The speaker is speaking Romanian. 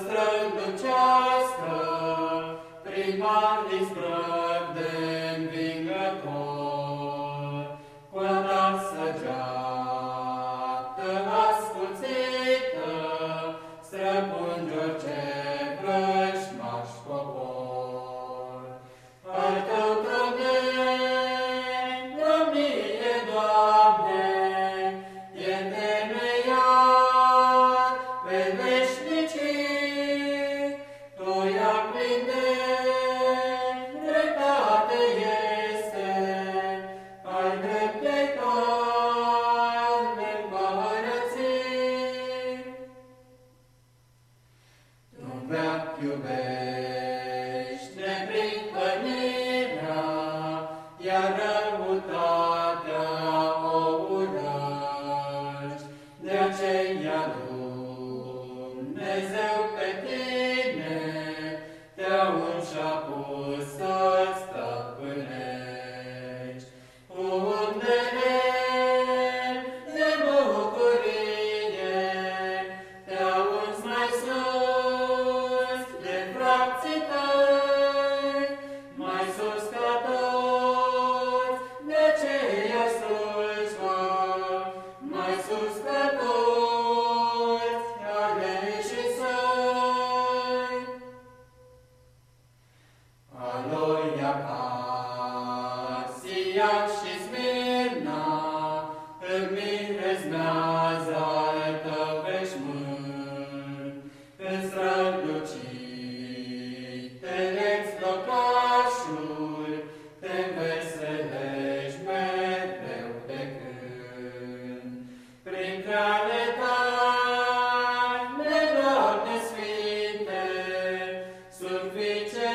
strălucească prin mari străg de învingător. Cu ta săgeată ascuțită străpungi orice più bello. planetae, ne sfinte, sunt vice